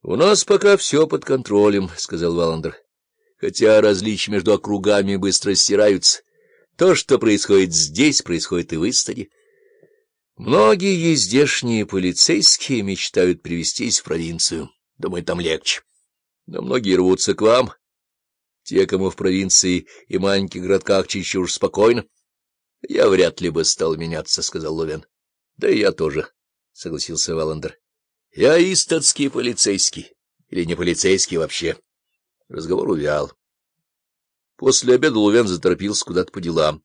— У нас пока все под контролем, — сказал Валандер. — Хотя различия между округами быстро стираются. То, что происходит здесь, происходит и в Истаде. Многие здешние полицейские мечтают привестись в провинцию. Думаю, там легче. Но многие рвутся к вам. Те, кому в провинции и маленьких городках чересчур спокойно. — Я вряд ли бы стал меняться, — сказал Ловен. — Да и я тоже, — согласился Валандер. — Я истатский полицейский. Или не полицейский вообще. Разговор увял. После обеда Лувен заторопился куда-то по делам.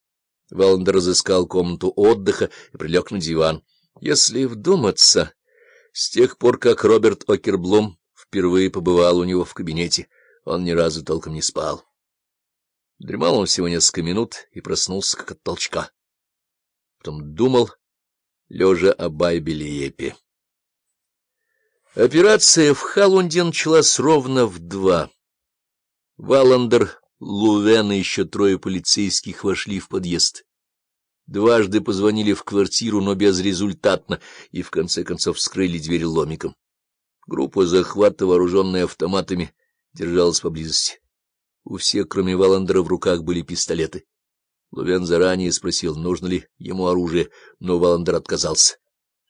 Валандер разыскал комнату отдыха и прилег на диван. Если вдуматься, с тех пор, как Роберт Окерблум впервые побывал у него в кабинете, он ни разу толком не спал. Дремал он всего несколько минут и проснулся, как от толчка. Потом думал, лежа о Байбелиепе. Операция в Халунде началась ровно в два. Валандер Лувен и еще трое полицейских вошли в подъезд. Дважды позвонили в квартиру, но безрезультатно, и в конце концов вскрыли дверь ломиком. Группа захвата, вооруженная автоматами, держалась поблизости. У всех, кроме Валандера, в руках были пистолеты. Лувен заранее спросил, нужно ли ему оружие, но Валандер отказался.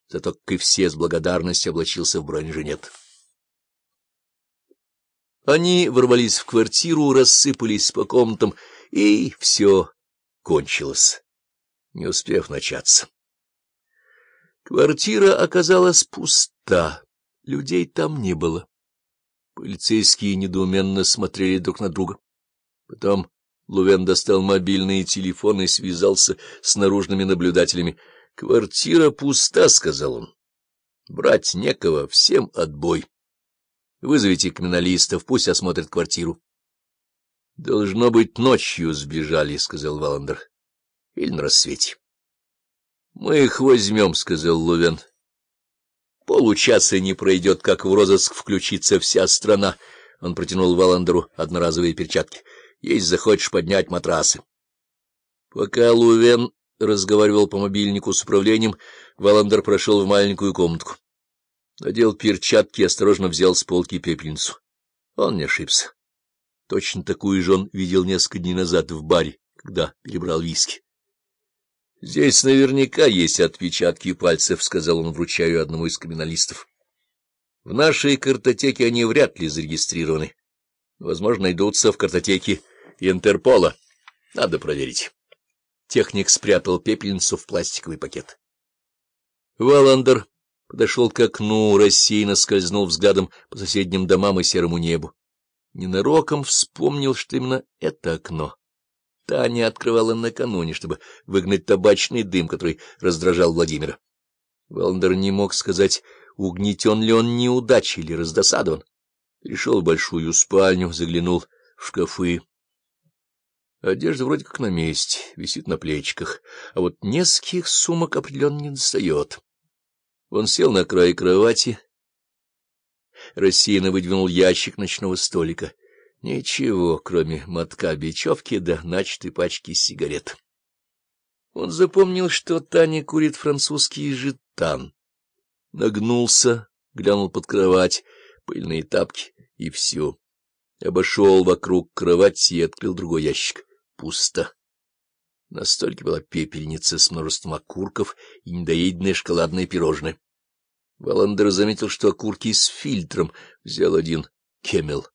Зато, как и все, с благодарностью облачился в бронежилет. Они ворвались в квартиру, рассыпались по комнатам, и все кончилось, не успев начаться. Квартира оказалась пуста, людей там не было. Полицейские недоуменно смотрели друг на друга. Потом Лувен достал мобильный телефон и связался с наружными наблюдателями. — Квартира пуста, — сказал он. — Брать некого, всем отбой. Вызовите криминалистов, пусть осмотрят квартиру. — Должно быть, ночью сбежали, — сказал Валандер. — Или на рассвете. — Мы их возьмем, — сказал Лувен. — Получаса не пройдет, как в розыск включится вся страна. Он протянул Валандеру одноразовые перчатки. — Есть захочешь поднять матрасы. Пока Лувен разговаривал по мобильнику с управлением, Валандер прошел в маленькую комнатку. Надел перчатки и осторожно взял с полки пепельницу. Он не ошибся. Точно такую же он видел несколько дней назад в баре, когда перебрал виски. — Здесь наверняка есть отпечатки пальцев, — сказал он, вручая одному из криминалистов. — В нашей картотеке они вряд ли зарегистрированы. Возможно, найдутся в картотеке Интерпола. Надо проверить. Техник спрятал пепельницу в пластиковый пакет. Валандер подошел к окну, рассеянно скользнул взглядом по соседним домам и серому небу. Ненароком вспомнил, что именно это окно. Таня открывала накануне, чтобы выгнать табачный дым, который раздражал Владимира. Валандер не мог сказать, угнетен ли он неудачей или раздосадован. Перешел в большую спальню, заглянул в шкафы. Одежда вроде как на месте, висит на плечиках, а вот нескольких сумок определенно не достает. Он сел на край кровати, рассеянно выдвинул ящик ночного столика. Ничего, кроме мотка бечевки да начатой пачки сигарет. Он запомнил, что Таня курит французский жетан. Нагнулся, глянул под кровать, пыльные тапки, и все. Обошел вокруг кровати и открыл другой ящик. Пусто. На столике была пепельница с множеством окурков и недоеденное шоколадное пирожное. Валандер заметил, что окурки с фильтром, взял один кемел.